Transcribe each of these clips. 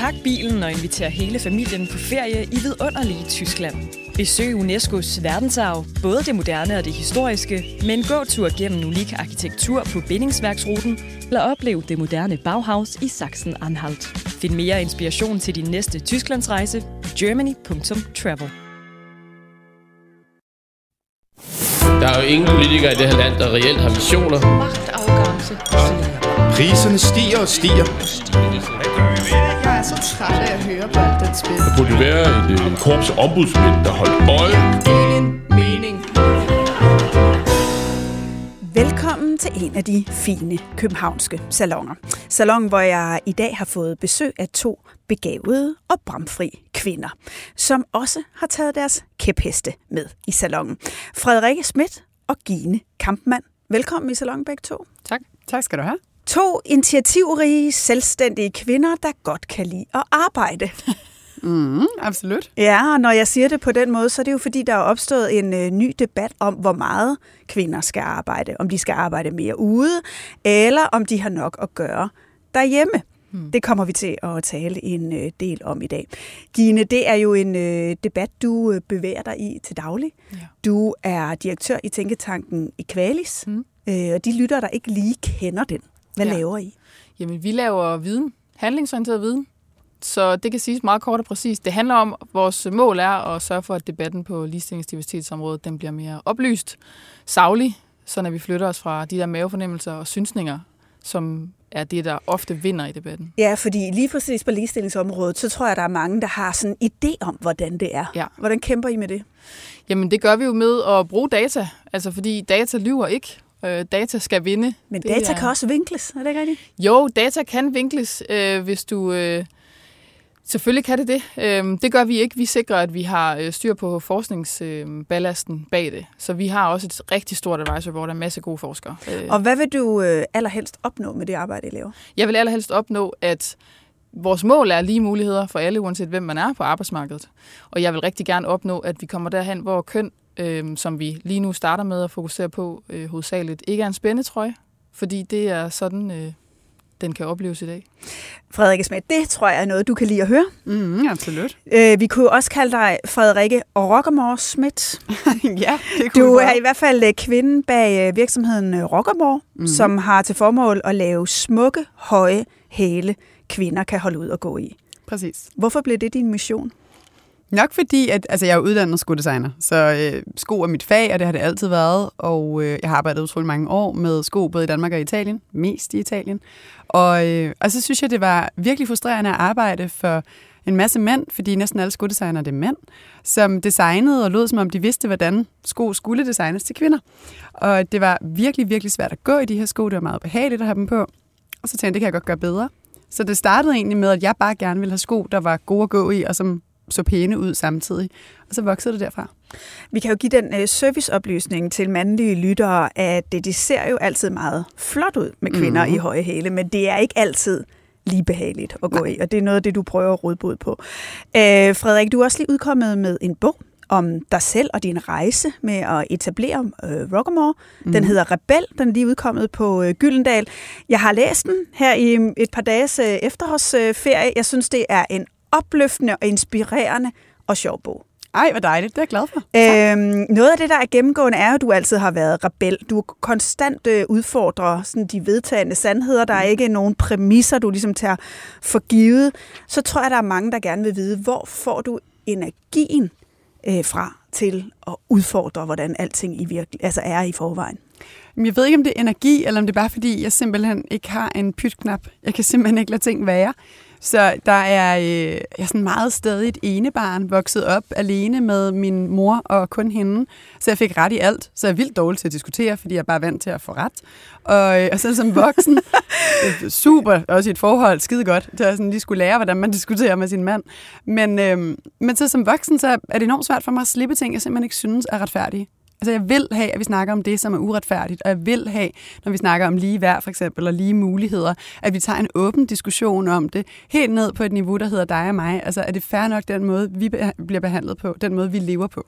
Pak bilen og inviter hele familien på ferie i vidunderlige Tyskland. Besøg UNESCO's verdensarv, både det moderne og det historiske, med en gåtur gennem unik arkitektur på bindingsværksruten, eller oplev det moderne Bauhaus i Sachsen-Anhalt. Find mere inspiration til din næste Tysklandsrejse på germany.travel. Der er jo ingen politikere i det her land, der reelt har visioner. Magtafgangse. Priserne stiger og stiger. Jeg er så træt af at høre på alt den spil. Der burde være et, øh, en korps ombudsmænd, der holdt øje. Ingen mening. Velkommen til en af de fine københavnske salonger. Salon, hvor jeg i dag har fået besøg af to begavede og bramfri kvinder, som også har taget deres kæpheste med i salongen. Frederikke Schmidt og Gine Kampmann. Velkommen i salongen begge to. Tak. Tak skal du have. To initiativrige, selvstændige kvinder, der godt kan lide at arbejde. Mm, absolut. Ja, og når jeg siger det på den måde, så er det jo fordi, der er opstået en øh, ny debat om, hvor meget kvinder skal arbejde. Om de skal arbejde mere ude, eller om de har nok at gøre derhjemme. Hmm. Det kommer vi til at tale en øh, del om i dag. Gine, det er jo en øh, debat, du øh, bevæger dig i til daglig. Ja. Du er direktør i Tænketanken Equalis, Mm. øh, og de lytter, der ikke lige kender den. Hvad Ja. laver I? Jamen, vi laver viden. Handlingsorienteret viden. Så det kan siges meget kort og præcist. Det handler om, at vores mål er at sørge for, at debatten på ligestillingsdiversitetsområdet den bliver mere oplyst, savlig, så vi flytter os fra de der mavefornemmelser og synsninger, som er det, der ofte vinder i debatten. Ja, fordi lige præcis på ligestillingsområdet, så tror jeg, der er mange, der har sådan en idé om, hvordan det er. Ja. Hvordan kæmper I med det? Jamen, det gør vi jo med at bruge data. Altså, fordi data lyver ikke. Øh, data skal vinde. Men Det data er- kan også vinkles, er det ikke rigtigt? Jo, data kan vinkles, øh, hvis du... Øh, selvfølgelig kan det det. Øh, det gør vi ikke. Vi sikrer, at vi har øh, styr på forskningsballasten øh, bag det. Så vi har også et rigtig stort advisory, hvor der er en masse gode forskere. Øh, Og hvad vil du allerhelst opnå med det arbejde, I laver? jeg vil allerhelst opnå, at vores mål er lige muligheder for alle, uanset hvem man er på arbejdsmarkedet. Og jeg vil rigtig gerne opnå, at vi kommer derhen, hvor køn, øh, som vi lige nu starter med at fokusere på øh, hovedsageligt, ikke er en spændetrøje. Fordi det er sådan, øh, den kan opleves i dag. Frederikke Smidt, det tror jeg er noget, du kan lide at høre. Mm, absolut. Øh, vi kunne også kalde dig Frederikke Rockermore Schmidt. ja, det kunne Du er i hvert fald øh, kvinden bag øh, virksomheden øh, Rockermore, mm. som har til formål at lave smukke, høje hæle, kvinder kan holde ud og gå i. Præcis. Hvorfor blev det din mission? Nok fordi, at altså, jeg er uddannet skodesigner, så øh, sko er mit fag, og det har det altid været. Og øh, jeg har arbejdet utrolig mange år med sko, både i Danmark og Italien, mest i Italien. Og, øh, og så synes jeg, det var virkelig frustrerende at arbejde for en masse mænd, fordi næsten alle skodesignere det er mænd, som designede og lød som om de vidste, hvordan sko skulle designes til kvinder. Og det var virkelig, virkelig svært at gå i de her sko. Det var meget behageligt at have dem på. Og så tænkte jeg, det kan jeg godt gøre bedre. Så det startede egentlig med, at jeg bare gerne ville have sko, der var gode at gå i, og som så pæne ud samtidig. Og så voksede det derfra. Vi kan jo give den øh, serviceoplysning til mandlige lyttere, at det, det ser jo altid meget flot ud med kvinder mm. i høje hæle, men det er ikke altid lige behageligt at gå Nej. i, og det er noget af det, du prøver at råde bod på. Øh, Frederik, du er også lige udkommet med en bog om dig selv og din rejse med at etablere øh, Rockamore. Mm. Den hedder Rebel, den er lige udkommet på øh, Gyldendal. Jeg har læst den her i øh, et par dages øh, efterårsferie. Jeg synes, det er en opløftende og inspirerende og sjov bog. Ej, hvor dejligt. Det er jeg glad for. Øhm, noget af det, der er gennemgående, er jo, at du altid har været rebel. Du konstant øh, udfordrer sådan, de vedtagende sandheder. Der er ikke nogen præmisser, du ligesom tager for givet. Så tror jeg, der er mange, der gerne vil vide, hvor får du energien øh, fra til at udfordre, hvordan alting i virke, altså er i forvejen? Jeg ved ikke, om det er energi, eller om det er bare fordi, jeg simpelthen ikke har en pytknap. Jeg kan simpelthen ikke lade ting være. Så der er, øh, jeg er sådan meget stadig et enebarn, vokset op alene med min mor og kun hende. Så jeg fik ret i alt. Så jeg er vildt dårlig til at diskutere, fordi jeg er bare vant til at få ret. Og, øh, og så som voksen, øh, super, også i et forhold, skide godt, til at sådan lige skulle lære, hvordan man diskuterer med sin mand. Men, øh, men så som voksen, så er det enormt svært for mig at slippe ting, jeg simpelthen ikke synes er retfærdige. Altså jeg vil have, at vi snakker om det, som er uretfærdigt, og jeg vil have, når vi snakker om lige værd for eksempel, og lige muligheder, at vi tager en åben diskussion om det, helt ned på et niveau, der hedder dig og mig. Altså er det fair nok den måde, vi bliver behandlet på, den måde, vi lever på?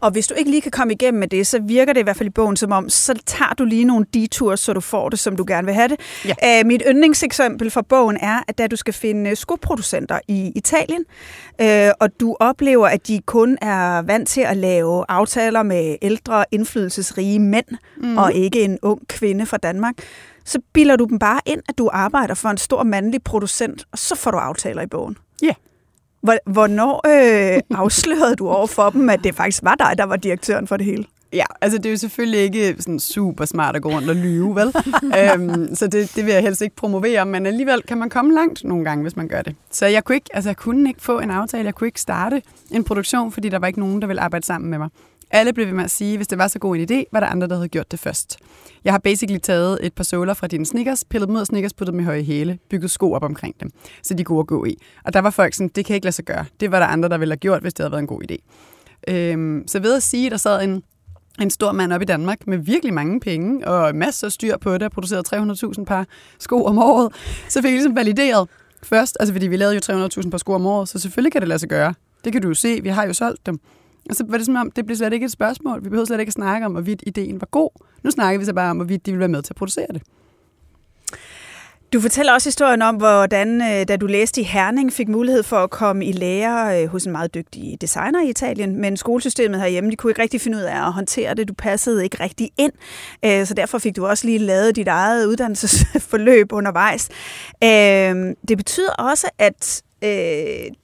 Og hvis du ikke lige kan komme igennem med det, så virker det i hvert fald i bogen som om, så tager du lige nogle detours, så du får det, som du gerne vil have det. Ja. Uh, mit yndlingseksempel fra bogen er, at da du skal finde skoproducenter i Italien, uh, og du oplever, at de kun er vant til at lave aftaler med ældre, indflydelsesrige mænd, mm. og ikke en ung kvinde fra Danmark, så bilder du dem bare ind, at du arbejder for en stor mandlig producent, og så får du aftaler i bogen. Ja. Yeah. Hvornår øh, afslørede du over for dem, at det faktisk var dig, der var direktøren for det hele? Ja, altså det er jo selvfølgelig ikke sådan super smart at gå rundt og lyve, vel? øhm, så det, det vil jeg helst ikke promovere, men alligevel kan man komme langt nogle gange, hvis man gør det. Så jeg kunne ikke, altså jeg kunne ikke få en aftale, jeg kunne ikke starte en produktion, fordi der var ikke nogen, der ville arbejde sammen med mig. Alle blev ved med at sige, hvis det var så god en idé, var der andre, der havde gjort det først. Jeg har basically taget et par såler fra dine sneakers, pillet dem ud af sneakers, puttet dem i høje hæle, bygget sko op omkring dem, så de kunne gå i. Og der var folk sådan, det kan ikke lade sig gøre. Det var der andre, der ville have gjort, hvis det havde været en god idé. Øhm, så ved at sige, at der sad en, en stor mand op i Danmark med virkelig mange penge og masser af styr på det og producerede 300.000 par sko om året, så fik jeg ligesom valideret først, altså fordi vi lavede jo 300.000 par sko om året, så selvfølgelig kan det lade sig gøre. Det kan du jo se, vi har jo solgt dem. Og så var det som om, det blev slet ikke et spørgsmål. Vi behøvede slet ikke at snakke om, hvorvidt ideen var god. Nu snakker vi så bare om, hvorvidt de ville være med til at producere det. Du fortæller også historien om, hvordan øh, da du læste i Herning, fik mulighed for at komme i lære øh, hos en meget dygtig designer i Italien, men skolesystemet herhjemme, de kunne ikke rigtig finde ud af at håndtere det. Du passede ikke rigtig ind, øh, så derfor fik du også lige lavet dit eget uddannelsesforløb undervejs. Det betyder også, at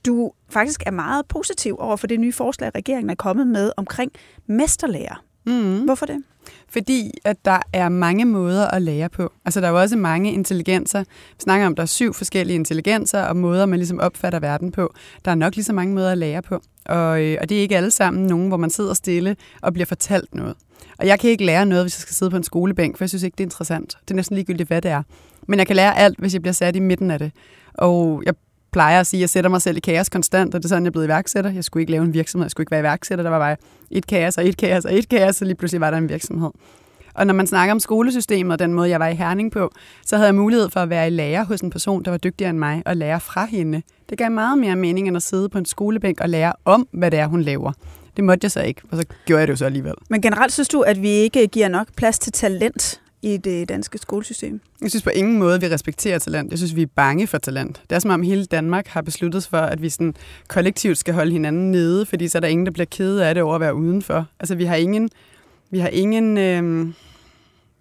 du faktisk er meget positiv over for det nye forslag, regeringen er kommet med omkring mesterlærer. Mm. Hvorfor det? Fordi at der er mange måder at lære på. Altså der er jo også mange intelligenser. Vi snakker om, at der er syv forskellige intelligenser og måder, man ligesom opfatter verden på. Der er nok lige så mange måder at lære på. Og, øh, og det er ikke alle sammen nogen, hvor man sidder stille og bliver fortalt noget. Og jeg kan ikke lære noget, hvis jeg skal sidde på en skolebænk, for jeg synes ikke, det er interessant. Det er næsten ligegyldigt, hvad det er. Men jeg kan lære alt, hvis jeg bliver sat i midten af det. Og jeg plejer at sige, at jeg sætter mig selv i kaos konstant, og det er sådan, jeg er blevet iværksætter. Jeg skulle ikke lave en virksomhed, jeg skulle ikke være iværksætter. Der var bare et kaos og et kaos og et kaos, og lige pludselig var der en virksomhed. Og når man snakker om skolesystemet og den måde, jeg var i Herning på, så havde jeg mulighed for at være i lærer hos en person, der var dygtigere end mig, og lære fra hende. Det gav meget mere mening, end at sidde på en skolebænk og lære om, hvad det er, hun laver. Det måtte jeg så ikke, og så gjorde jeg det jo så alligevel. Men generelt synes du, at vi ikke giver nok plads til talent i det danske skolesystem? Jeg synes på ingen måde, vi respekterer talent. Jeg synes, vi er bange for talent. Det er som om hele Danmark har besluttet sig for, at vi sådan kollektivt skal holde hinanden nede, fordi så er der ingen, der bliver kede af det over at være udenfor. Altså, vi har ingen... Vi har ingen øh,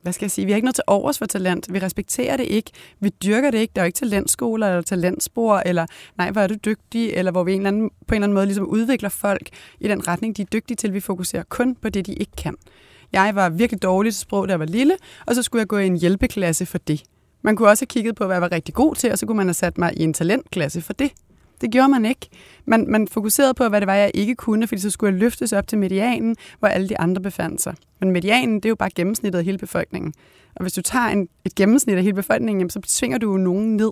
hvad skal jeg sige, vi har ikke noget til overs for talent. Vi respekterer det ikke. Vi dyrker det ikke. Der er jo ikke talentskoler eller talentspor, eller nej, hvor er du dygtig, eller hvor vi en eller anden, på en eller anden måde ligesom udvikler folk i den retning, de er dygtige til. Vi fokuserer kun på det, de ikke kan. Jeg var virkelig dårlig til sprog, da jeg var lille, og så skulle jeg gå i en hjælpeklasse for det. Man kunne også have kigget på, hvad jeg var rigtig god til, og så kunne man have sat mig i en talentklasse for det. Det gjorde man ikke. Man, man fokuserede på, hvad det var, jeg ikke kunne, fordi så skulle jeg løftes op til medianen, hvor alle de andre befandt sig. Men medianen, det er jo bare gennemsnittet af hele befolkningen. Og hvis du tager en, et gennemsnit af hele befolkningen, så tvinger du jo nogen ned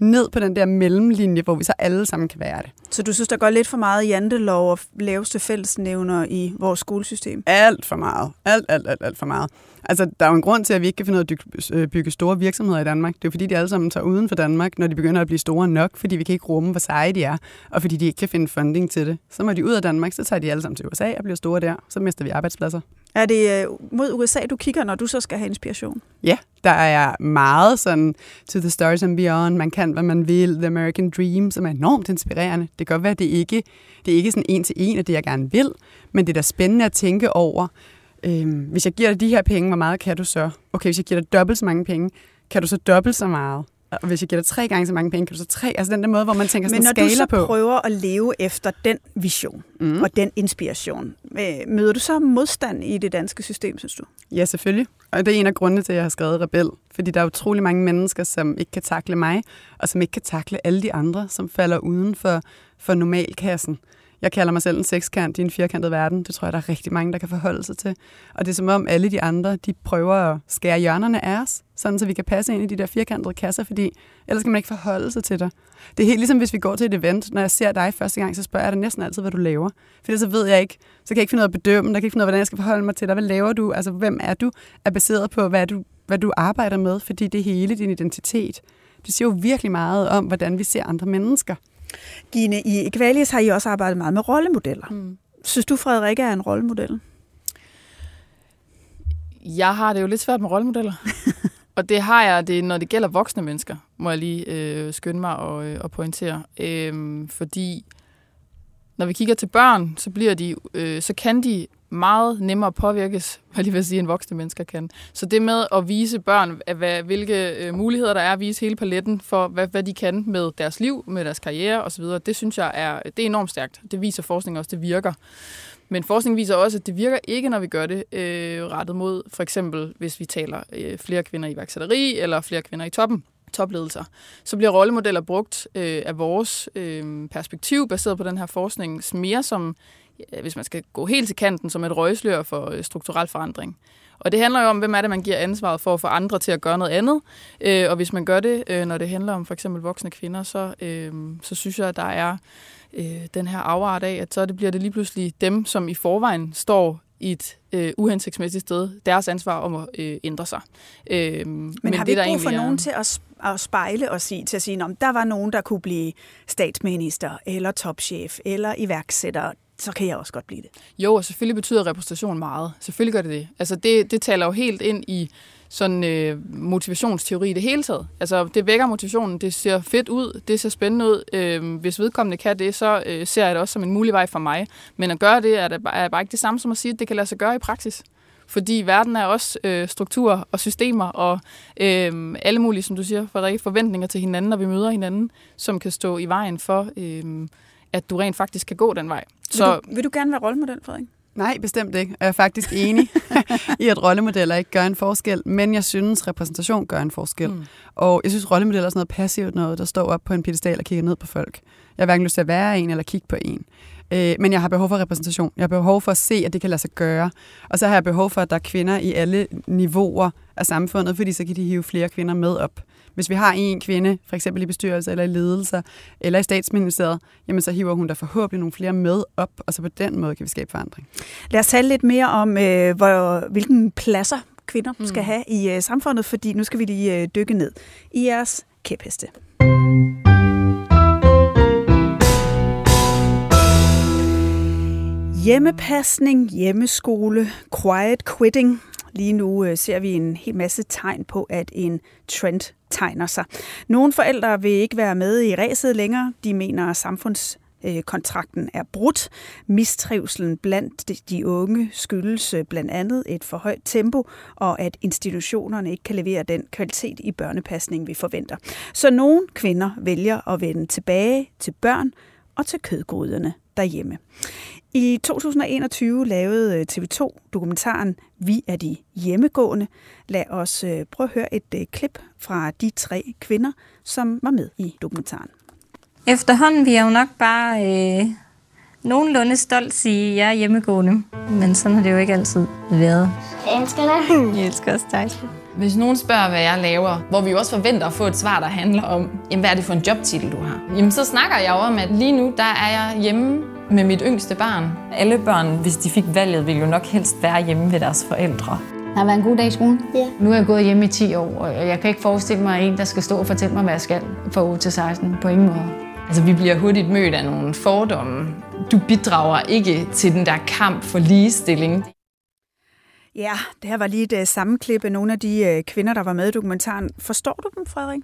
ned på den der mellemlinje, hvor vi så alle sammen kan være det. Så du synes, der går lidt for meget jantelov og laveste fællesnævner i vores skolesystem? Alt for meget. Alt, alt, alt, alt for meget. Altså, der er jo en grund til, at vi ikke kan finde ud af at øh, bygge store virksomheder i Danmark. Det er jo fordi, de alle sammen tager uden for Danmark, når de begynder at blive store nok, fordi vi kan ikke rumme, hvor seje de er, og fordi de ikke kan finde funding til det. Så må de ud af Danmark, så tager de alle sammen til USA og bliver store der. Så mister vi arbejdspladser. Er det øh, mod USA, du kigger, når du så skal have inspiration? Ja, der er meget sådan to the stars and beyond, man kan, hvad man vil, the American dream, som er enormt inspirerende. Det kan godt være, at det ikke det er ikke sådan en til en af det, jeg gerne vil, men det er da spændende at tænke over, øhm, hvis jeg giver dig de her penge, hvor meget kan du så? Okay, hvis jeg giver dig dobbelt så mange penge, kan du så dobbelt så meget? og hvis jeg giver dig tre gange så mange penge, kan du så tre? Altså den der måde, hvor man tænker sådan Men når du så på. prøver at leve efter den vision mm. og den inspiration, øh, møder du så modstand i det danske system, synes du? Ja, selvfølgelig. Og det er en af grundene til, at jeg har skrevet Rebel. Fordi der er utrolig mange mennesker, som ikke kan takle mig, og som ikke kan takle alle de andre, som falder uden for, for normalkassen. Jeg kalder mig selv en sekskant i en firkantet verden. Det tror jeg, der er rigtig mange, der kan forholde sig til. Og det er som om alle de andre, de prøver at skære hjørnerne af os, sådan så vi kan passe ind i de der firkantede kasser, fordi ellers kan man ikke forholde sig til dig. Det er helt ligesom, hvis vi går til et event. Når jeg ser dig første gang, så spørger jeg dig næsten altid, hvad du laver. For så ved jeg ikke, så kan jeg ikke finde ud af at bedømme, der kan ikke finde ud af, hvordan jeg skal forholde mig til dig. Hvad laver du? Altså, hvem er du? Er baseret på, hvad du, hvad du arbejder med, fordi det er hele din identitet. Det siger jo virkelig meget om, hvordan vi ser andre mennesker. Gine, i Equalis har I også arbejdet meget med rollemodeller. Mm. Synes du, Frederikke er en rollemodel? Jeg har det jo lidt svært med rollemodeller. og det har jeg, det, når det gælder voksne mennesker, må jeg lige øh, skynde mig og, øh, og pointere. Øh, fordi når vi kigger til børn, så bliver de, øh, så kan de meget nemmere påvirkes, hvad lige vil sige, end voksne mennesker kan. Så det med at vise børn, hvad, hvilke øh, muligheder der er, at vise hele paletten for, hvad, hvad de kan med deres liv, med deres karriere osv., det synes jeg er, det er enormt stærkt. Det viser forskning også, det virker. Men forskning viser også, at det virker ikke, når vi gør det øh, rettet mod, for eksempel hvis vi taler øh, flere kvinder i iværksætteri eller flere kvinder i toppen topledelser, så bliver rollemodeller brugt øh, af vores øh, perspektiv, baseret på den her forskning, mere som hvis man skal gå helt til kanten, som et røgslør for øh, strukturel forandring. Og det handler jo om, hvem er det, man giver ansvaret for at få andre til at gøre noget andet. Øh, og hvis man gør det, øh, når det handler om for eksempel voksne kvinder, så, så synes jeg, at der er den her afart af, at så det bliver det lige pludselig dem, som i forvejen står i et øh, uhensigtsmæssigt sted, deres ansvar om at øh, ændre sig. Øh, men, men har vi ikke brug for er... nogen til at, at spejle og sige, til at sige, om der var nogen, der kunne blive statsminister, eller topchef, eller iværksætter, så kan jeg også godt blive det. Jo, og selvfølgelig betyder repræsentation meget. Selvfølgelig gør det det. Altså det, det taler jo helt ind i sådan øh, motivationsteori i det hele taget. Altså det vækker motivationen, det ser fedt ud, det ser spændende ud. Øh, hvis vedkommende kan det, så øh, ser jeg det også som en mulig vej for mig. Men at gøre det er, det er bare ikke det samme som at sige, at det kan lade sig gøre i praksis. Fordi verden er også øh, strukturer og systemer og øh, alle mulige, som du siger, forventninger til hinanden, når vi møder hinanden, som kan stå i vejen for... Øh, at du rent faktisk kan gå den vej. Så, vil, du, vil du gerne være rollemodel, Frederik? Nej, bestemt ikke. Jeg er faktisk enig i, at rollemodeller ikke gør en forskel, men jeg synes, repræsentation gør en forskel. Mm. Og jeg synes, rollemodeller er sådan noget passivt noget, der står op på en pedestal og kigger ned på folk. Jeg har hverken lyst til at være en eller kigge på en. Øh, men jeg har behov for repræsentation. Jeg har behov for at se, at det kan lade sig gøre. Og så har jeg behov for, at der er kvinder i alle niveauer af samfundet, fordi så kan de hive flere kvinder med op. Hvis vi har en kvinde, for eksempel i bestyrelse eller i ledelser, eller i statsministeriet, jamen så hiver hun der forhåbentlig nogle flere med op, og så på den måde kan vi skabe forandring. Lad os tale lidt mere om, øh, hvor, hvilken pladser kvinder mm. skal have i øh, samfundet, fordi nu skal vi lige øh, dykke ned i jeres kæpheste. Hjemmepasning, hjemmeskole, quiet quitting. Lige nu øh, ser vi en hel masse tegn på, at en trend tegner sig. Nogle forældre vil ikke være med i ræset længere. De mener, at samfunds kontrakten øh, er brudt. Mistrivselen blandt de unge skyldes øh, blandt andet et for højt tempo, og at institutionerne ikke kan levere den kvalitet i børnepasning, vi forventer. Så nogle kvinder vælger at vende tilbage til børn og til kødgryderne derhjemme. I 2021 lavede øh, TV2 dokumentaren Vi er de hjemmegående. Lad os øh, prøve at høre et øh, klip fra de tre kvinder, som var med i dokumentaren. Efterhånden vil jeg jo nok bare øh, nogenlunde stolt sige, at jeg er hjemmegående. Men sådan har det jo ikke altid været. Jeg elsker dig. Jeg elsker også dig. Hvis nogen spørger, hvad jeg laver, hvor vi også forventer at få et svar, der handler om, jamen, hvad er det for en jobtitel, du har? Jamen, så snakker jeg jo om, at lige nu, der er jeg hjemme med mit yngste barn. Alle børn, hvis de fik valget, ville jo nok helst være hjemme ved deres forældre. Det har været en god dag i skolen. Ja. Nu er jeg gået hjemme i 10 år, og jeg kan ikke forestille mig en, der skal stå og fortælle mig, hvad jeg skal fra 8 til 16. På ingen måde. Altså, vi bliver hurtigt mødt af nogle fordomme. Du bidrager ikke til den der kamp for ligestilling. Ja, det her var lige et uh, sammenklip af nogle af de uh, kvinder, der var med i dokumentaren. Forstår du dem, Frederik?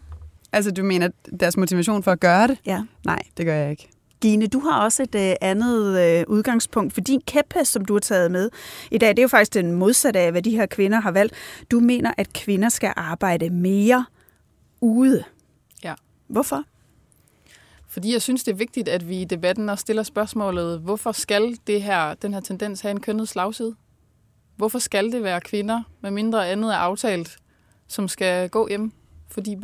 Altså, du mener deres motivation for at gøre det? Ja. Nej, det gør jeg ikke. Gine, du har også et uh, andet uh, udgangspunkt, for din kæphest, som du har taget med i dag, det er jo faktisk den modsatte af, hvad de her kvinder har valgt. Du mener, at kvinder skal arbejde mere ude. Ja. Hvorfor? Fordi jeg synes, det er vigtigt, at vi i debatten også stiller spørgsmålet, hvorfor skal det her, den her tendens have en kønnet slagside? Hvorfor skal det være kvinder, med mindre andet er aftalt, som skal gå hjem for de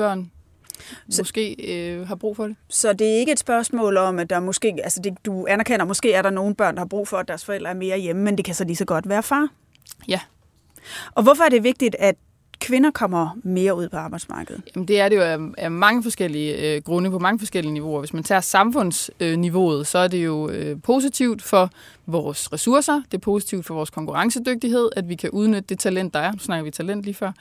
børn? måske øh, har brug for det. Så det er ikke et spørgsmål om, at der måske, altså det, du anerkender, måske er der nogle børn, der har brug for, at deres forældre er mere hjemme, men det kan så lige så godt være far. Ja. Og hvorfor er det vigtigt, at kvinder kommer mere ud på arbejdsmarkedet? Jamen, det er det jo af, af mange forskellige øh, grunde på mange forskellige niveauer. Hvis man tager samfundsniveauet, øh, så er det jo øh, positivt for vores ressourcer, det er positivt for vores konkurrencedygtighed, at vi kan udnytte det talent, der er. Nu snakker vi talent lige før.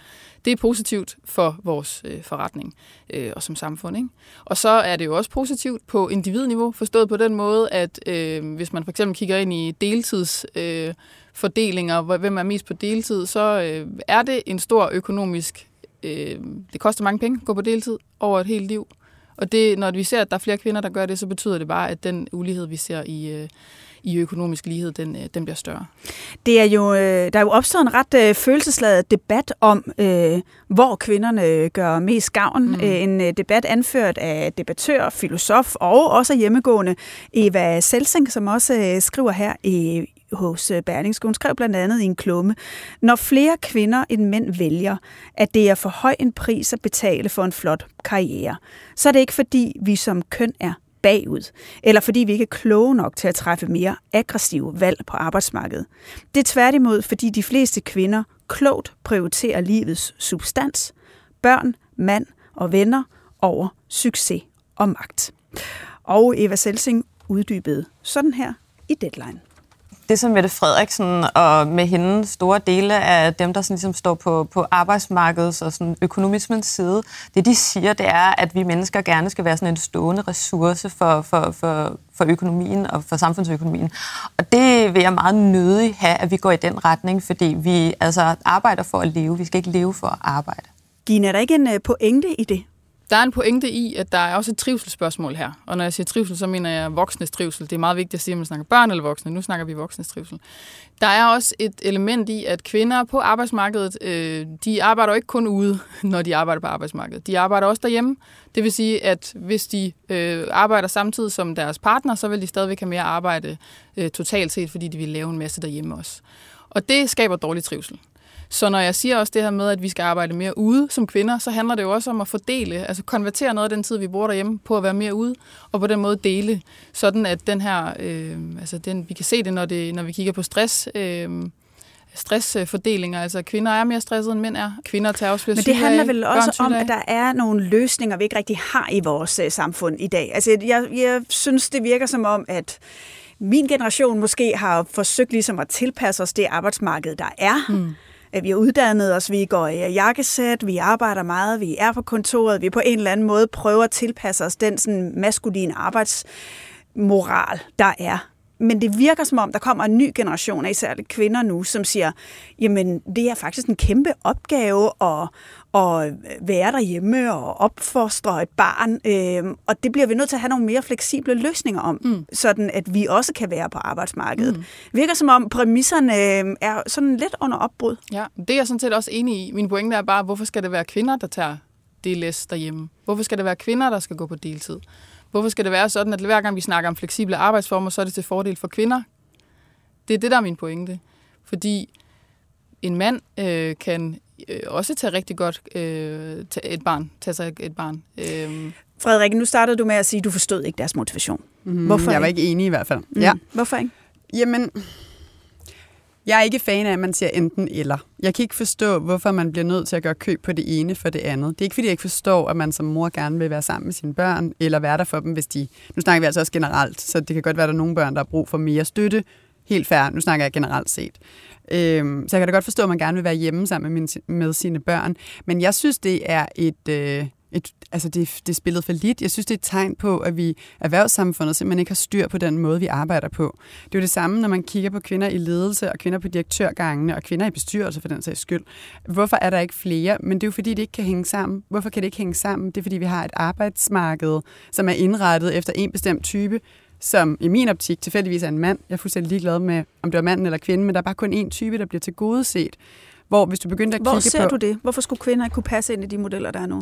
Det er positivt for vores øh, forretning øh, og som samfund. Ikke? Og så er det jo også positivt på individniveau, forstået på den måde, at øh, hvis man for eksempel kigger ind i deltids... Øh, fordelinger, hvem er mest på deltid, så øh, er det en stor økonomisk... Øh, det koster mange penge at gå på deltid over et helt liv. Og det, når vi ser, at der er flere kvinder, der gør det, så betyder det bare, at den ulighed, vi ser i, øh, i økonomisk lighed, den, øh, den bliver større. Det er jo, øh, der er jo opstået en ret øh, følelsesladet debat om, øh, hvor kvinderne gør mest gavn. Mm. En øh, debat anført af debattør, filosof og også hjemmegående Eva Selsing, som også øh, skriver her i hos øh, Berlingske. Hun skrev blandt andet i en klumme, når flere kvinder end mænd vælger, at det er for høj en pris at betale for en flot karriere, så er det ikke fordi, vi som køn er bagud, eller fordi vi ikke er kloge nok til at træffe mere aggressive valg på arbejdsmarkedet. Det er tværtimod, fordi de fleste kvinder klogt prioriterer livets substans, børn, mand og venner over succes og magt. Og Eva Selsing uddybede sådan her i Deadline det, som Mette Frederiksen og med hende store dele af dem, der sådan ligesom står på, på arbejdsmarkedets og sådan økonomismens side, det de siger, det er, at vi mennesker gerne skal være sådan en stående ressource for, for, for, for økonomien og for samfundsøkonomien. Og det vil jeg meget nødig have, at vi går i den retning, fordi vi altså arbejder for at leve. Vi skal ikke leve for at arbejde. Gina, er der ikke en øh, pointe i det? Der er en pointe i, at der er også et trivselsspørgsmål her. Og når jeg siger trivsel, så mener jeg voksnes trivsel. Det er meget vigtigt at sige, om man snakker børn eller voksne. Nu snakker vi voksnes trivsel. Der er også et element i, at kvinder på arbejdsmarkedet, øh, de arbejder ikke kun ude, når de arbejder på arbejdsmarkedet. De arbejder også derhjemme. Det vil sige, at hvis de øh, arbejder samtidig som deres partner, så vil de stadigvæk have mere arbejde øh, totalt set, fordi de vil lave en masse derhjemme også. Og det skaber dårlig trivsel. Så når jeg siger også det her med, at vi skal arbejde mere ude som kvinder, så handler det jo også om at fordele, altså konvertere noget af den tid, vi bruger derhjemme, på at være mere ude, og på den måde dele, sådan at den her, øh, altså den, vi kan se det, når, det, når vi kigger på stress, øh, stressfordelinger. Altså kvinder er mere stressede, end mænd er. Kvinder tager også flere Men det handler vel også om, at der er nogle løsninger, vi ikke rigtig har i vores uh, samfund i dag. Altså jeg, jeg synes, det virker som om, at min generation måske har forsøgt ligesom at tilpasse os det arbejdsmarked, der er. Mm vi har uddannet os, vi går i jakkesæt, vi arbejder meget, vi er på kontoret, vi på en eller anden måde prøver at tilpasse os den sådan maskuline arbejdsmoral, der er. Men det virker som om, der kommer en ny generation af især kvinder nu, som siger, jamen det er faktisk en kæmpe opgave at, at være derhjemme og opfostre et barn. Øh, og det bliver vi nødt til at have nogle mere fleksible løsninger om, mm. sådan at vi også kan være på arbejdsmarkedet. Mm. Virker som om præmisserne øh, er sådan lidt under opbrud. Ja, det er jeg sådan set også enig i. Min pointe er bare, hvorfor skal det være kvinder, der tager DLS derhjemme? Hvorfor skal det være kvinder, der skal gå på deltid? Hvorfor skal det være sådan, at hver gang vi snakker om fleksible arbejdsformer, så er det til fordel for kvinder? Det er det, der er min pointe. Fordi en mand øh, kan øh, også tage rigtig godt øh, tage et barn, tage sig et barn. Øh. Frederik, nu startede du med at sige, at du forstod ikke deres motivation. Mm, Hvorfor Jeg var ikke enig i hvert fald. Mm. Ja. Hvorfor ikke? Jamen, jeg er ikke fan af, at man siger enten eller. Jeg kan ikke forstå, hvorfor man bliver nødt til at gøre køb på det ene for det andet. Det er ikke, fordi jeg ikke forstår, at man som mor gerne vil være sammen med sine børn, eller være der for dem, hvis de... Nu snakker vi altså også generelt, så det kan godt være, at der er nogle børn, der har brug for mere støtte. Helt fair, nu snakker jeg generelt set. Øhm, så jeg kan da godt forstå, at man gerne vil være hjemme sammen med, min, med sine børn. Men jeg synes, det er et... Øh, et, altså det, det er spillet for lidt. Jeg synes, det er et tegn på, at vi erhvervssamfundet simpelthen ikke har styr på den måde, vi arbejder på. Det er jo det samme, når man kigger på kvinder i ledelse, og kvinder på direktørgangene, og kvinder i bestyrelse for den sags skyld. Hvorfor er der ikke flere? Men det er jo fordi, det ikke kan hænge sammen. Hvorfor kan det ikke hænge sammen? Det er fordi, vi har et arbejdsmarked, som er indrettet efter en bestemt type, som i min optik tilfældigvis er en mand. Jeg er fuldstændig ligeglad med, om det er manden eller kvinden, men der er bare kun én type, der bliver til gode set. Hvor hvis du begynder at Hvor kigge ser på... du det? Hvorfor skulle kvinder ikke kunne passe ind i de modeller, der er nu?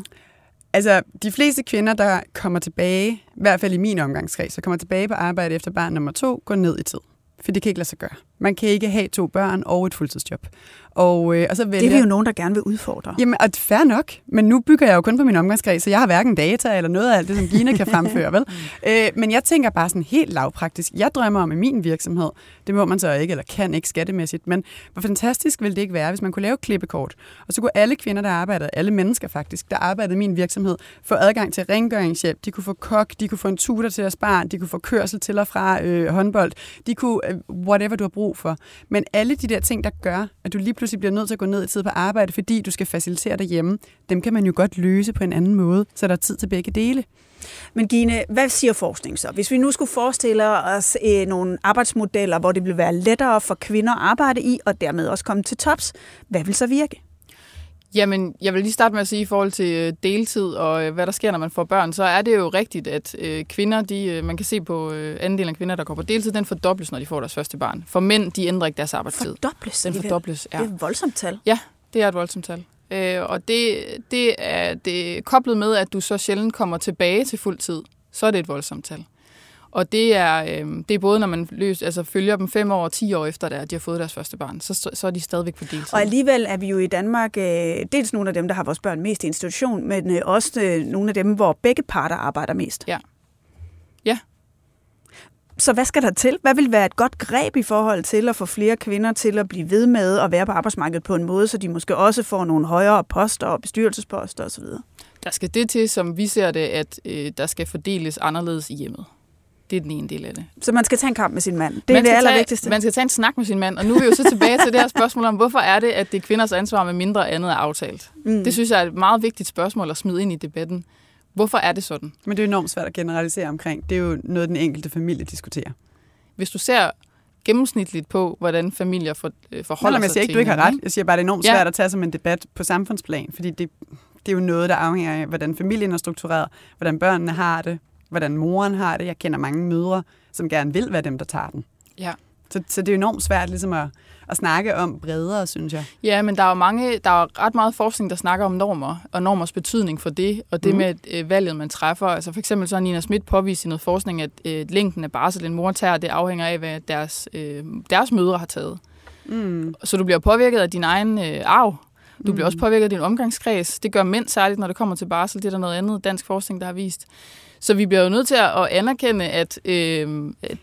Altså, de fleste kvinder, der kommer tilbage, i hvert fald i min omgangskreds, så kommer tilbage på arbejde efter barn nummer to, går ned i tid. For det kan ikke lade sig gøre. Man kan ikke have to børn og et fuldtidsjob. Og, øh, og så vælger... Det er jo nogen, der gerne vil udfordre. Jamen, og fair nok, men nu bygger jeg jo kun på min omgangskreds, så jeg har hverken data eller noget af alt det, som Gina kan fremføre, vel? Øh, men jeg tænker bare sådan helt lavpraktisk. Jeg drømmer om i min virksomhed, det må man så ikke, eller kan ikke skattemæssigt, men hvor fantastisk ville det ikke være, hvis man kunne lave klippekort, og så kunne alle kvinder, der arbejdede, alle mennesker faktisk, der arbejdede i min virksomhed, få adgang til rengøringshjælp, de kunne få kok, de kunne få en tutor til deres barn, de kunne få kørsel til og fra øh, håndbold, de kunne, øh, whatever du har brug for. Men alle de der ting, der gør, at du lige pludselig bliver nødt til at gå ned i tid på arbejde, fordi du skal facilitere derhjemme, dem kan man jo godt løse på en anden måde, så der er tid til begge dele. Men Gine, hvad siger forskning så? Hvis vi nu skulle forestille os øh, nogle arbejdsmodeller, hvor det ville være lettere for kvinder at arbejde i, og dermed også komme til tops, hvad vil så virke? Jamen, jeg vil lige starte med at sige i forhold til øh, deltid og øh, hvad der sker, når man får børn, så er det jo rigtigt, at øh, kvinder, de, man kan se på andelen af kvinder, der går på deltid, den fordobles, når de får deres første barn. For mænd, de ændrer ikke deres arbejdstid. Fordobles? Den fordobles, ja. Det er et voldsomt tal. Ja, det er et voldsomt tal. Øh, og det, det, er, det er koblet med, at du så sjældent kommer tilbage til fuld tid. Så er det et voldsomt tal. Og det er, øh, det er både, når man løs, altså følger dem fem år og ti år efter, at de har fået deres første barn, så, så er de stadigvæk på deltid. Og alligevel er vi jo i Danmark øh, dels nogle af dem, der har vores børn mest i institution, men øh, også øh, nogle af dem, hvor begge parter arbejder mest. Ja. Ja. Så hvad skal der til? Hvad vil være et godt greb i forhold til at få flere kvinder til at blive ved med at være på arbejdsmarkedet på en måde, så de måske også får nogle højere poster og bestyrelsesposter osv.? Der skal det til, som vi ser det, at øh, der skal fordeles anderledes i hjemmet. Det er den ene del af det. Så man skal tage en kamp med sin mand. Det er det allervigtigste. Tage, man skal tage en snak med sin mand. Og nu er vi jo så tilbage til det her spørgsmål om, hvorfor er det, at det er kvinders ansvar med mindre andet er aftalt? Mm. Det synes jeg er et meget vigtigt spørgsmål at smide ind i debatten. Hvorfor er det sådan? Men det er enormt svært at generalisere omkring. Det er jo noget, den enkelte familie diskuterer. Hvis du ser gennemsnitligt på, hvordan familier for, øh, forholder Nå, jeg sig siger ikke, til du ikke har ret. Jeg siger bare, det er enormt Ja. svært at tage som en debat på samfundsplan, fordi det, det er jo noget, der afhænger af, hvordan familien er struktureret, hvordan børnene har det, hvordan moren har det. Jeg kender mange mødre, som gerne vil være dem, der tager den. Ja. Så, så det er enormt svært ligesom at, at snakke om bredere, synes jeg. Ja, men der er jo mange, der er ret meget forskning, der snakker om normer, og normers betydning for det, og det mm. med øh, valget, man træffer. Altså for eksempel så har Nina Schmidt påvist i noget forskning, at øh, længden af barsel, en mor tager, det afhænger af, hvad deres, øh, deres mødre har taget. Mm. Så du bliver påvirket af din egen øh, arv. Du bliver Mm. også påvirket af din omgangskreds. Det gør mænd særligt, når det kommer til barsel. Det er der noget andet dansk forskning, der har vist. Så vi bliver jo nødt til at anerkende, at, øh,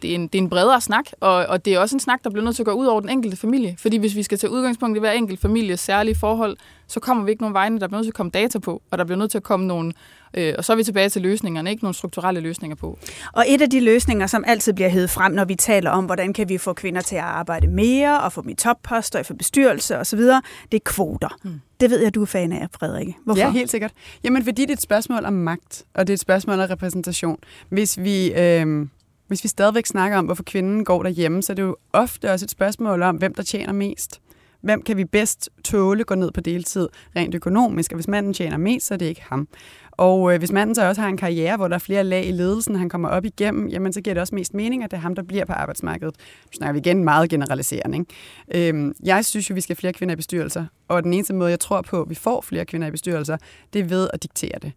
det, er en, det er en bredere snak, og, og det er også en snak, der bliver nødt til at gå ud over den enkelte familie. Fordi hvis vi skal tage udgangspunkt i hver enkelt families særlige forhold, så kommer vi ikke nogen vegne. Der bliver nødt til at komme data på, og der bliver nødt til at komme nogle... Øh, og så er vi tilbage til løsningerne, ikke nogle strukturelle løsninger på. Og et af de løsninger, som altid bliver hævet frem, når vi taler om, hvordan kan vi få kvinder til at arbejde mere og få dem i topposter, for bestyrelse osv., det er kvoter. Mm. Det ved jeg, du er fan af, Frederikke. Hvorfor? Ja, helt sikkert. Jamen, fordi det er et spørgsmål om magt, og det er et spørgsmål om repræsentation. Hvis vi, øh, hvis vi stadigvæk snakker om, hvorfor kvinden går derhjemme, så er det jo ofte også et spørgsmål om, hvem der tjener mest. Hvem kan vi bedst tåle gå ned på deltid rent økonomisk? Og hvis manden tjener mest, så er det ikke ham. Og øh, hvis manden så også har en karriere, hvor der er flere lag i ledelsen, han kommer op igennem, jamen så giver det også mest mening, at det er ham, der bliver på arbejdsmarkedet. Nu snakker vi igen meget generaliserende. Ikke? Øhm, jeg synes jo, vi skal have flere kvinder i bestyrelser, og den eneste måde, jeg tror på, at vi får flere kvinder i bestyrelser, det er ved at diktere det.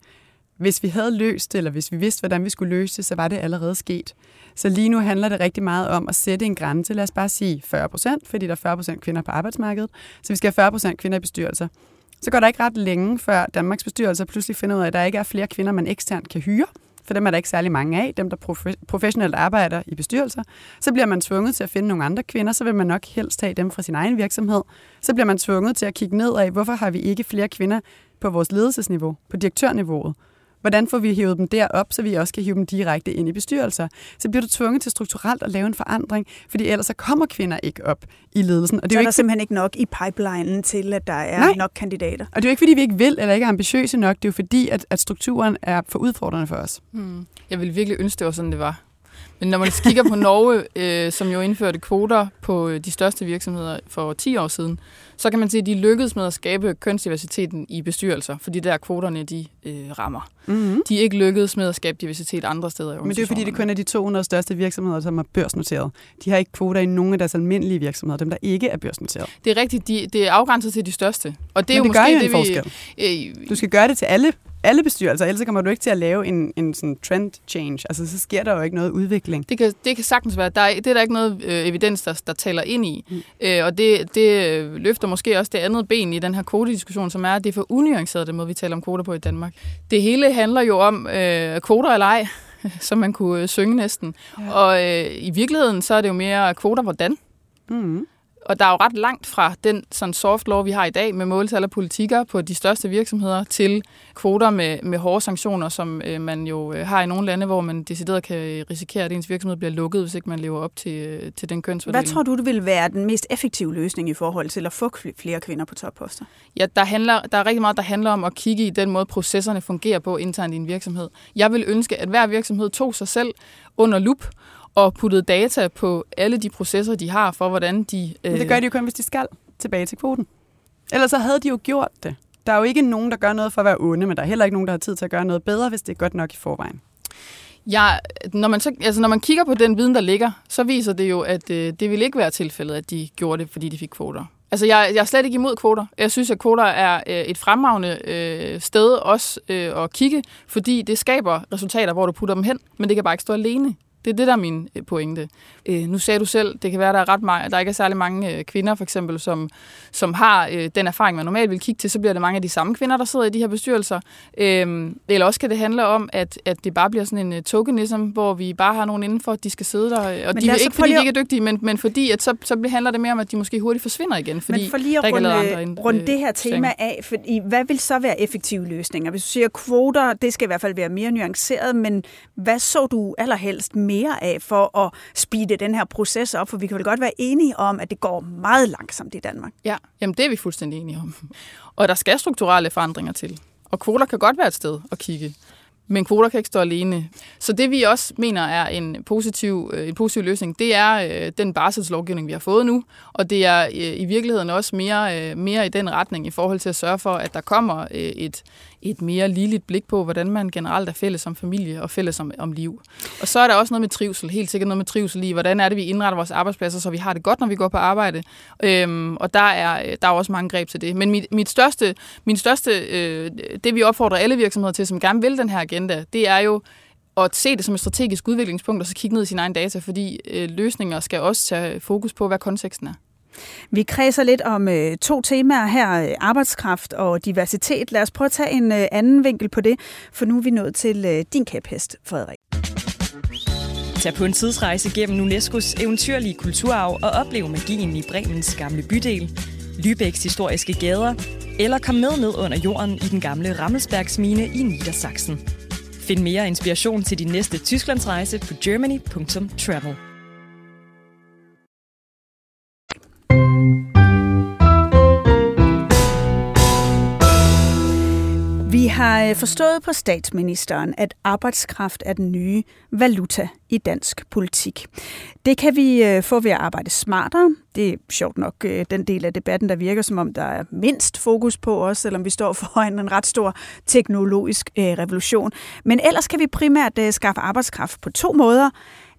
Hvis vi havde løst det, eller hvis vi vidste, hvordan vi skulle løse det, så var det allerede sket. Så lige nu handler det rigtig meget om at sætte en grænse, lad os bare sige 40 procent, fordi der er 40 procent kvinder på arbejdsmarkedet, så vi skal have 40 procent kvinder i bestyrelser. Så går der ikke ret længe, før Danmarks bestyrelser pludselig finder ud af, at der ikke er flere kvinder, man eksternt kan hyre. For dem er der ikke særlig mange af, dem der prof- professionelt arbejder i bestyrelser. Så bliver man tvunget til at finde nogle andre kvinder, så vil man nok helst have dem fra sin egen virksomhed. Så bliver man tvunget til at kigge ned af, hvorfor har vi ikke flere kvinder på vores ledelsesniveau, på direktørniveauet. Hvordan får vi hævet dem derop, så vi også kan hive dem direkte ind i bestyrelser? Så bliver du tvunget til strukturelt at lave en forandring, fordi ellers så kommer kvinder ikke op i ledelsen. Og det er, så er der simpelthen ikke nok i pipelinen til, at der er Nej. nok kandidater. Og det er jo ikke, fordi vi ikke vil eller ikke er ambitiøse nok. Det er jo fordi, at, at strukturen er for udfordrende for os. Hmm. Jeg ville virkelig ønske, det var sådan, det var. Men når man kigger på Norge, øh, som jo indførte kvoter på øh, de største virksomheder for 10 år siden, så kan man se, at de lykkedes med at skabe kønsdiversiteten i bestyrelser, fordi der kvoterne de øh, rammer. Mm-hmm. De er ikke lykkedes med at skabe diversitet andre steder i Men det er fordi, det kun er de 200 største virksomheder, som er børsnoteret. De har ikke kvoter i nogen af deres almindelige virksomheder, dem der ikke er børsnoteret. Det er rigtigt, de, det er afgrænset til de største. Og det er Men jo det gør måske jo en det, forskel. vi... Øh, Du skal gøre det til alle alle bestyrelser, ellers kommer du ikke til at lave en, en sådan trend change. Altså, så sker der jo ikke noget udvikling. Det kan, det kan sagtens være. Der er, det er der ikke noget øh, evidens, der, der taler ind i. Mm. Øh, og det, det øh, løfter måske også det andet ben i den her kvotediskussion, som er, at det er for unuanceret, den måde, vi taler om kvoter på i Danmark. Det hele handler jo om øh, kvoter eller ej, som man kunne øh, synge næsten. Ja. Og øh, i virkeligheden, så er det jo mere kvoter hvordan. Mm. Og der er jo ret langt fra den sådan soft law, vi har i dag, med måltal og politikker på de største virksomheder, til kvoter med, med hårde sanktioner, som øh, man jo øh, har i nogle lande, hvor man decideret kan risikere, at ens virksomhed bliver lukket, hvis ikke man lever op til, øh, til den kønsfordeling. Hvad tror du, det vil være den mest effektive løsning i forhold til at få flere kvinder på topposter? Ja, der, handler, der er rigtig meget, der handler om at kigge i den måde, processerne fungerer på internt i en virksomhed. Jeg vil ønske, at hver virksomhed tog sig selv under lup, og puttet data på alle de processer, de har for, hvordan de... Øh... Men det gør de jo kun, hvis de skal tilbage til kvoten. Ellers så havde de jo gjort det. Der er jo ikke nogen, der gør noget for at være onde, men der er heller ikke nogen, der har tid til at gøre noget bedre, hvis det er godt nok i forvejen. Ja, når man, så, altså når man kigger på den viden, der ligger, så viser det jo, at øh, det vil ikke være tilfældet, at de gjorde det, fordi de fik kvoter. Altså, jeg, jeg er slet ikke imod kvoter. Jeg synes, at kvoter er øh, et fremragende øh, sted også øh, at kigge, fordi det skaber resultater, hvor du putter dem hen, men det kan bare ikke stå alene. Det er det, der er min øh, pointe. Øh, nu sagde du selv, det kan være, der er ret meget, der ikke er særlig mange øh, kvinder, for eksempel, som, som har øh, den erfaring, man normalt vil kigge til, så bliver det mange af de samme kvinder, der sidder i de her bestyrelser. Øh, eller også kan det handle om, at, at det bare bliver sådan en uh, tokenism, hvor vi bare har nogen indenfor, at de skal sidde der. Og men de er ikke, fordi de ikke er dygtige, men, men fordi, at så, så handler det mere om, at de måske hurtigt forsvinder igen. Fordi men for lige at runde, andre, runde det her tema af, for hvad vil så være effektive løsninger? Hvis du siger kvoter, det skal i hvert fald være mere nuanceret, men hvad så du allerhelst mere af for at speede den her proces op? For vi kan vel godt være enige om, at det går meget langsomt i Danmark. Ja, jamen det er vi fuldstændig enige om. Og der skal strukturelle forandringer til. Og kvoter kan godt være et sted at kigge. Men kvoter kan ikke stå alene. Så det vi også mener er en positiv, øh, en positiv løsning, det er øh, den barselslovgivning, vi har fået nu. Og det er øh, i virkeligheden også mere, øh, mere i den retning i forhold til at sørge for, at der kommer øh, et, et mere ligeligt blik på, hvordan man generelt er fælles som familie og fælles om, om liv. Og så er der også noget med trivsel, helt sikkert noget med trivsel i, hvordan er det, vi indretter vores arbejdspladser, så vi har det godt, når vi går på arbejde. Øhm, og der er, øh, der er også mange greb til det. Men mit, mit største, min største, øh, det vi opfordrer alle virksomheder til, som gerne vil den her agenda, det er jo at se det som et strategisk udviklingspunkt, og så kigge ned i sin egen data, fordi øh, løsninger skal også tage fokus på, hvad konteksten er. Vi kredser lidt om øh, to temaer her, øh, arbejdskraft og diversitet. Lad os prøve at tage en øh, anden vinkel på det, for nu er vi nået til øh, din kæphest, Frederik. Tag på en tidsrejse gennem UNESCO's eventyrlige kulturarv og oplev magien i Bremens gamle bydel, Lübecks historiske gader, eller kom med ned under jorden i den gamle Rammelsbergsmine i Niedersachsen. Find mere inspiration til din næste Tysklandsrejse på germany.travel. har øh, forstået på statsministeren, at arbejdskraft er den nye valuta i dansk politik. Det kan vi øh, få ved at arbejde smartere. Det er sjovt nok øh, den del af debatten, der virker som om, der er mindst fokus på os, selvom vi står foran en ret stor teknologisk revolution. Men ellers kan vi primært skaffe arbejdskraft på to måder.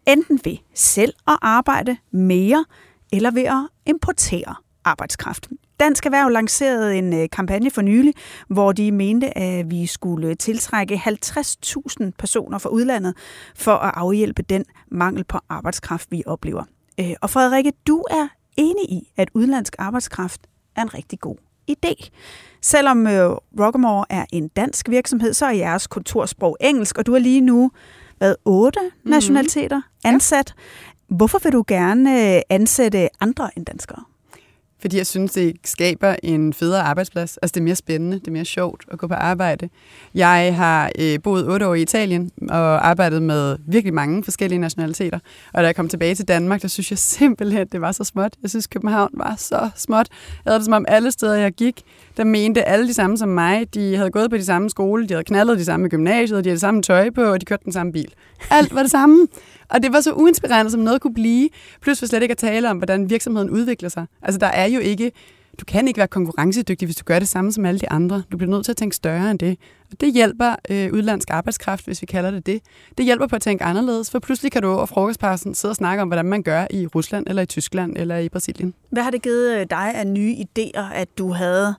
Enten ved selv at arbejde mere, eller ved at importere arbejdskraft. Dansk Erhverv lancerede en øh, kampagne for nylig, hvor de mente, at vi skulle tiltrække 50.000 personer fra udlandet for at afhjælpe den mangel på arbejdskraft, vi oplever. Øh, og Frederikke, du er enig i, at udlandsk arbejdskraft er en rigtig god idé. Selvom øh, Rockamore er en dansk virksomhed, så er jeres kontorsprog engelsk, og du er lige nu hvad, otte mm-hmm. nationaliteter ansat. Ja. Hvorfor vil du gerne ansætte andre end danskere? Fordi jeg synes, det skaber en federe arbejdsplads. Altså, det er mere spændende, det er mere sjovt at gå på arbejde. Jeg har øh, boet otte år i Italien og arbejdet med virkelig mange forskellige nationaliteter. Og da jeg kom tilbage til Danmark, der synes jeg simpelthen, det var så småt. Jeg synes, København var så småt. Jeg havde det som om alle steder, jeg gik, der mente alle de samme som mig. De havde gået på de samme skole, de havde knaldet de samme gymnasiet, de havde det samme tøj på, og de kørte den samme bil. Alt var det samme. Og det var så uinspirerende, som noget kunne blive. Plus for slet ikke at tale om, hvordan virksomheden udvikler sig. Altså, der er jo ikke... Du kan ikke være konkurrencedygtig, hvis du gør det samme som alle de andre. Du bliver nødt til at tænke større end det. Og det hjælper øh, udlandsk arbejdskraft, hvis vi kalder det det. Det hjælper på at tænke anderledes, for pludselig kan du over frokostpausen sidde og snakke om, hvordan man gør i Rusland, eller i Tyskland, eller i Brasilien. Hvad har det givet øh, dig af nye idéer, at du havde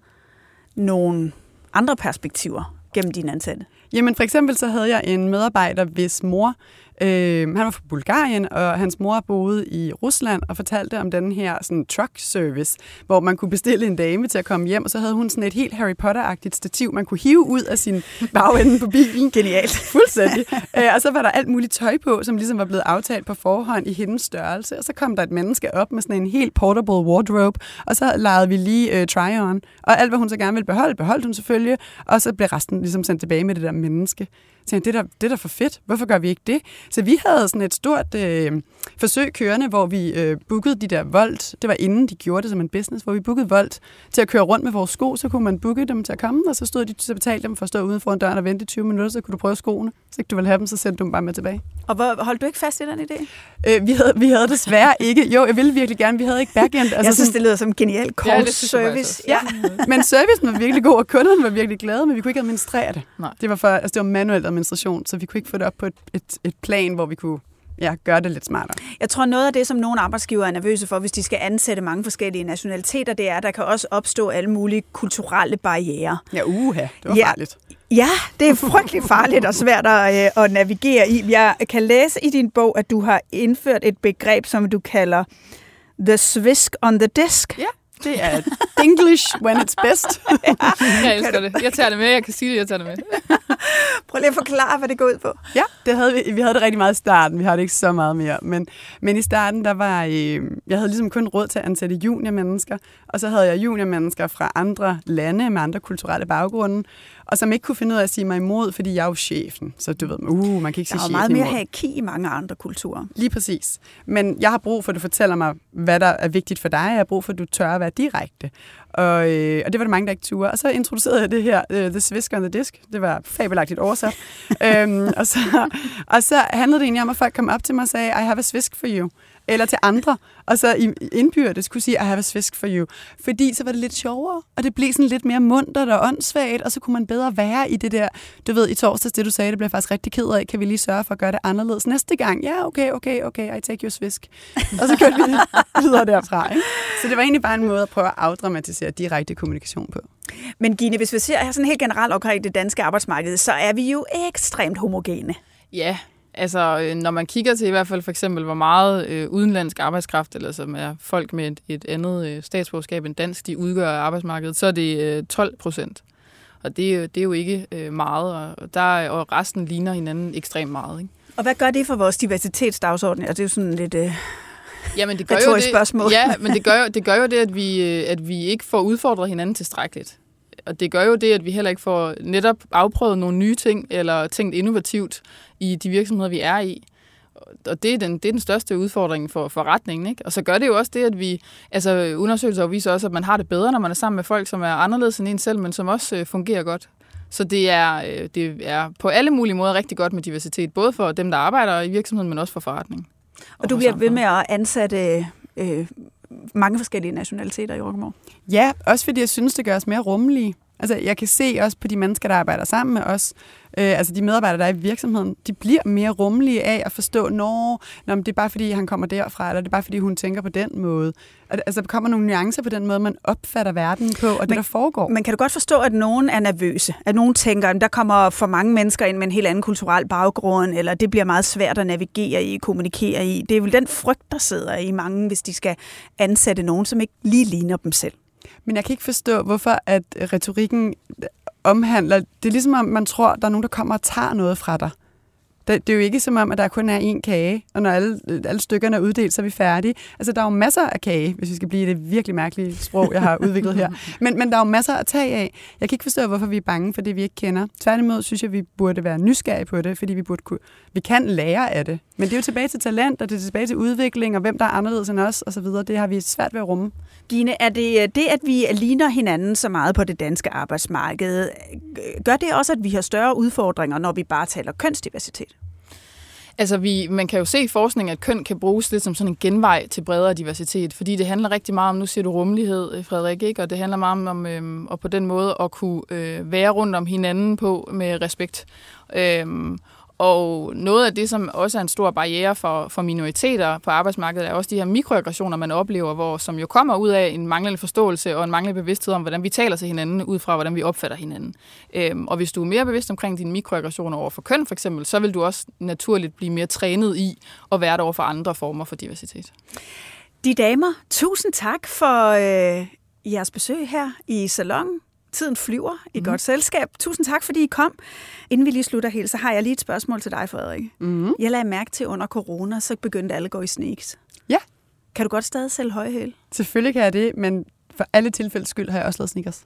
nogle andre perspektiver gennem dine ansatte? Jamen for eksempel så havde jeg en medarbejder, hvis mor, øh, han var fra Bulgarien, og hans mor boede i Rusland og fortalte om den her sådan, truck service, hvor man kunne bestille en dame til at komme hjem, og så havde hun sådan et helt Harry Potter-agtigt stativ, man kunne hive ud af sin bagende på bilen. Genialt. Fuldstændig. øh, og så var der alt muligt tøj på, som ligesom var blevet aftalt på forhånd i hendes størrelse, og så kom der et menneske op med sådan en helt portable wardrobe, og så legede vi lige øh, try-on, og alt, hvad hun så gerne ville beholde, beholdt hun selvfølgelig, og så blev resten ligesom sendt tilbage med det der menneske. Jeg, det, er da, det er da for fedt. Hvorfor gør vi ikke det? Så vi havde sådan et stort øh, forsøg kørende, hvor vi øh, bookede de der Volt. Det var inden de gjorde det som en business, hvor vi bookede Volt til at køre rundt med vores sko. Så kunne man booke dem til at komme, og så stod de til at betale dem for at stå uden for døren og vente i 20 minutter. Så kunne du prøve skoene. Så ikke du ville have dem, så sendte du dem bare med tilbage. Og hvor, holdt du ikke fast i den idé? Øh, vi, havde, vi havde desværre ikke. Jo, jeg ville virkelig gerne. Vi havde ikke backend. Altså, jeg synes, sådan, det lyder som en genial call ja, service. Ja. men servicen var virkelig god, og kunderne var virkelig glade, men vi kunne ikke administrere det. Nej. Det var, for, altså, det var manuel administration, så vi kunne ikke få det op på et, et, et plan, hvor vi kunne ja, gøre det lidt smartere. Jeg tror, noget af det, som nogle arbejdsgiver er nervøse for, hvis de skal ansætte mange forskellige nationaliteter, det er, at der kan også opstå alle mulige kulturelle barriere. Ja, uha, det var ja. farligt. Ja, det er frygtelig farligt og svært at, øh, at navigere i. Jeg kan læse i din bog, at du har indført et begreb, som du kalder the swisk on the disk. Ja. Det er English when it's best. ja, jeg elsker det. Jeg tager det med. Jeg kan sige det, jeg tager det med. Prøv lige at forklare, hvad det går ud på. Ja, det havde vi, vi havde det rigtig meget i starten. Vi har det ikke så meget mere. Men, men i starten, der var øh, jeg havde ligesom kun råd til at ansætte juniormennesker. Og så havde jeg juniormennesker fra andre lande med andre kulturelle baggrunde. Og som ikke kunne finde ud af at sige mig imod, fordi jeg er jo chefen. Så du ved, uh, man kan ikke sige chefen Der er meget mere hierarki i mange andre kulturer. Lige præcis. Men jeg har brug for, at du fortæller mig, hvad der er vigtigt for dig. Jeg har brug for, at du tør at være direkte. Og, øh, og det var der mange, der ikke turde. Og så introducerede jeg det her, uh, The Swisk on the Disk. Det var fabelagtigt oversat. øhm, og, så, og så handlede det egentlig om, at folk kom op til mig og sagde, I have a swisk for you eller til andre, og så i indbyrdes kunne sige, I have a swisk for you. Fordi så var det lidt sjovere, og det blev sådan lidt mere muntert og åndssvagt, og så kunne man bedre være i det der, du ved, i torsdags, det du sagde, det blev faktisk rigtig ked af, kan vi lige sørge for at gøre det anderledes næste gang? Ja, okay, okay, okay, I take your swisk. og så kørte vi videre derfra. Ikke? Så det var egentlig bare en måde at prøve at afdramatisere direkte kommunikation på. Men Gine, hvis vi ser sådan helt generelt omkring det danske arbejdsmarked, så er vi jo ekstremt homogene. Ja, Altså, øh, når man kigger til i hvert fald for eksempel, hvor meget øh, udenlandsk arbejdskraft, eller som er folk med et, et andet øh, statsborgerskab end dansk, de udgør arbejdsmarkedet, så er det øh, 12 procent. Og det, det er jo ikke øh, meget, og, der, og resten ligner hinanden ekstremt meget. Ikke? Og hvad gør det for vores diversitetsdagsorden? Altså, det er jo sådan lidt... Øh Jamen, det gør jo det, spørgsmål. Ja, men det gør, jo, det gør jo det, at vi, øh, at vi ikke får udfordret hinanden tilstrækkeligt. Og det gør jo det, at vi heller ikke får netop afprøvet nogle nye ting, eller tænkt innovativt i de virksomheder, vi er i. Og det er den, det er den største udfordring for forretningen. Ikke? Og så gør det jo også det, at vi, altså undersøgelser viser også, at man har det bedre, når man er sammen med folk, som er anderledes end en selv, men som også øh, fungerer godt. Så det er, øh, det er på alle mulige måder rigtig godt med diversitet, både for dem, der arbejder i virksomheden, men også for forretningen. Og, og du bliver ved med at ansætte øh, mange forskellige nationaliteter i Rockamore. Ja, også fordi jeg synes, det gør os mere rummelige. Altså, jeg kan se også på de mennesker, der arbejder sammen med os, øh, altså de medarbejdere, der er i virksomheden, de bliver mere rummelige af at forstå, når, når det er bare fordi, han kommer derfra, eller det er bare fordi, hun tænker på den måde. Altså, der kommer nogle nuancer på den måde, man opfatter verden på, og men, det, der foregår. Men kan du godt forstå, at nogen er nervøse? At nogen tænker, at der kommer for mange mennesker ind med en helt anden kulturel baggrund, eller det bliver meget svært at navigere i, kommunikere i. Det er vel den frygt, der sidder i mange, hvis de skal ansætte nogen, som ikke lige ligner dem selv. Men jeg kan ikke forstå, hvorfor at retorikken omhandler... Det er ligesom om, man tror, der er nogen, der kommer og tager noget fra dig. Det, det er jo ikke som om, at der kun er én kage, og når alle, alle stykkerne er uddelt, så er vi færdige. Altså, der er jo masser af kage, hvis vi skal blive det virkelig mærkelige sprog, jeg har udviklet her. Men, men der er jo masser at tage af. Jeg kan ikke forstå, hvorfor vi er bange for det, vi ikke kender. Tværtimod synes jeg, vi burde være nysgerrige på det, fordi vi, burde kunne, vi kan lære af det. Men det er jo tilbage til talent, og det er tilbage til udvikling, og hvem der er anderledes end os, osv. Det har vi svært ved at rumme. Gine, er det det, at vi ligner hinanden så meget på det danske arbejdsmarked, gør det også, at vi har større udfordringer, når vi bare taler kønsdiversitet? Altså, vi, man kan jo se i forskning, at køn kan bruges lidt som sådan en genvej til bredere diversitet, fordi det handler rigtig meget om, nu siger du rummelighed, øh, Frederik, ikke? og det handler meget om øhm, og på den måde at kunne øh, være rundt om hinanden på med respekt. Øhm, og noget af det, som også er en stor barriere for, for minoriteter på arbejdsmarkedet, er også de her mikroaggressioner, man oplever, hvor, som jo kommer ud af en manglende forståelse og en manglende bevidsthed om, hvordan vi taler til hinanden, ud fra hvordan vi opfatter hinanden. Øhm, og hvis du er mere bevidst omkring dine mikroaggressioner over for køn for eksempel, så vil du også naturligt blive mere trænet i at være der over for andre former for diversitet. De damer, tusind tak for øh, jeres besøg her i salongen. Tiden flyver i mm. godt selskab. Tusind tak, fordi I kom. Inden vi lige slutter helt, så har jeg lige et spørgsmål til dig, Frederik. Mm. Jeg lagde mærke til, under corona, så begyndte alle at gå i sneaks. Ja. Kan du godt stadig sælge høje hæl? Selvfølgelig kan jeg det, men for alle tilfældes skyld har jeg også lavet sneakers.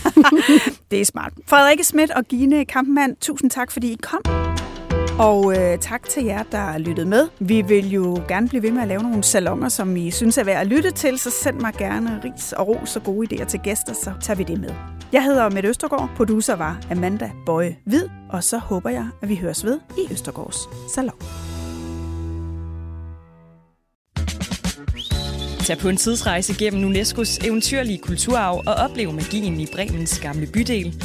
det er smart. Frederik Schmidt og Gine Kampmann, tusind tak, fordi I kom. Og øh, tak til jer, der lyttede med. Vi vil jo gerne blive ved med at lave nogle salonger, som I synes er værd at lytte til, så send mig gerne ris og ros og gode idéer til gæster, så tager vi det med. Jeg hedder Mette Østergaard, producer var Amanda Bøje Hvid, og så håber jeg, at vi høres ved i Østergaards Salon. Tag på en tidsrejse gennem UNESCO's eventyrlige kulturarv og oplev magien i Bremens gamle bydel,